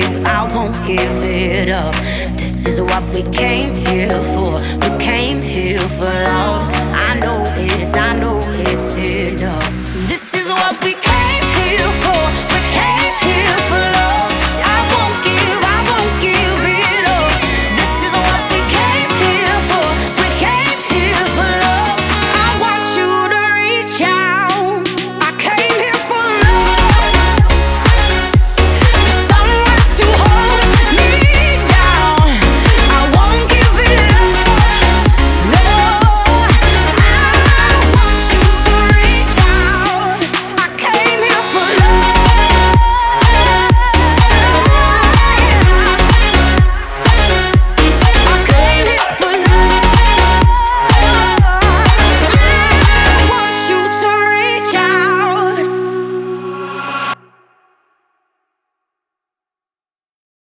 give, I won't give it up. This is what we came here for. We came here for love.